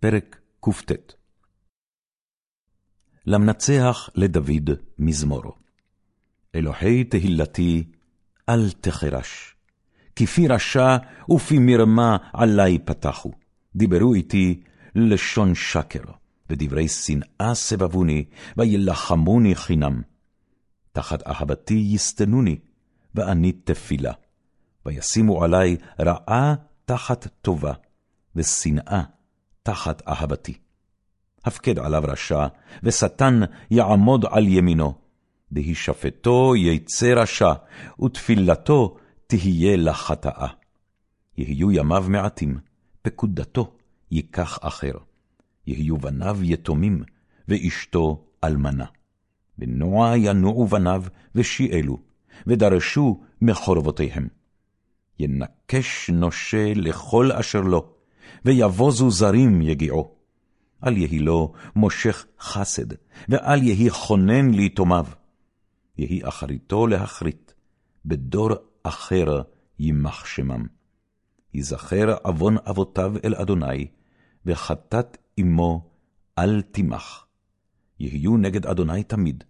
פרק קט למנצח לדוד מזמור. אלוהי תהילתי, אל תחרש. כי פי רשע ופי מרמה עלי פתחו. דיברו איתי לשון שקר, ודברי שנאה סבבוני, וילחמוני חינם. תחת אהבתי יסתנוני, ואני תפילה. וישימו עלי רעה תחת טובה, ושנאה תחת אהבתי. הפקד עליו רשע, ושטן יעמוד על ימינו. בהישפטו יצא רשע, ותפילתו תהיה לחטאה. יהיו ימיו מעטים, פקודתו ייקח אחר. יהיו בניו יתומים, ואשתו אלמנה. בנוע ינועו בניו, ושיעלו, ודרשו מחורבותיהם. ינקש נושה לכל אשר לו, ויבוזו זרים יגיעו. אל יהי לו מושך חסד, ואל יהי חונן ליתומיו. יהי אחריתו להחריט, בדור אחר יימח שמם. יזכר עוון אבותיו אל אדוני, וחטאת אמו אל תימח. יהיו נגד אדוני תמיד,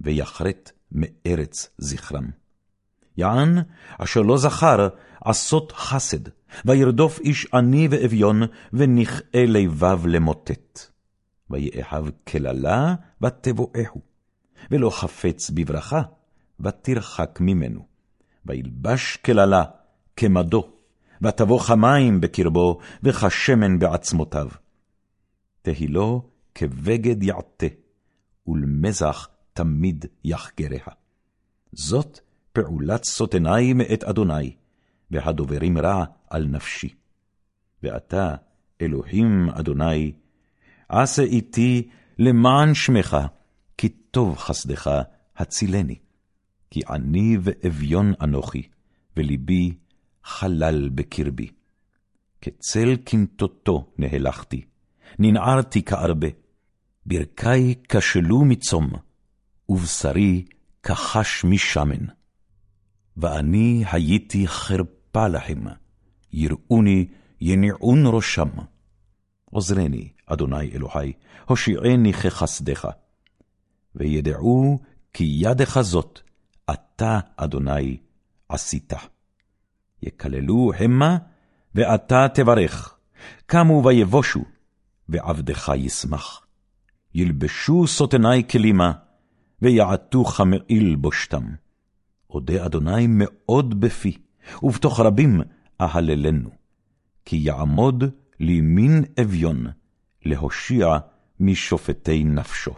ויחרט מארץ זכרם. יען, אשר לא זכר עשות חסד, וירדוף איש עני ואביון, ונכאה לבב למוטט. ויאהב קללה, ותבואהו, ולא חפץ בברכה, ותרחק ממנו. וילבש קללה כמדו, ותבוא כמים בקרבו, וכשמן בעצמותיו. תהילו כבגד יעטה, ולמזח תמיד יחגריה. זאת פעולת סוטני מאת אדוני, והדוברים רע על נפשי. ואתה, אלוהים אדוני, עשה איתי למען שמך, כי טוב חסדך הצילני. כי עני ואביון אנוכי, ולבי חלל בקרבי. כצל קנטוטו נהלכתי, ננערתי כארבה. ברכי כשלו מצום, ובשרי כחש משמן. ואני הייתי חרפה לכם, יראוני יניעון ראשם. עוזרני, אדוני אלוהי, הושיעני כחסדך. וידעו כי ידך זאת, אתה, אדוני, עשית. יקללו המה, ואתה תברך. קמו ויבושו, ועבדך ישמח. ילבשו סוטני כלימה, ויעטו כמעיל בושתם. אודה אדוני מאוד בפי, ובתוך רבים אהללנו. כי יעמוד לימין אביון, להושיע משופטי נפשו.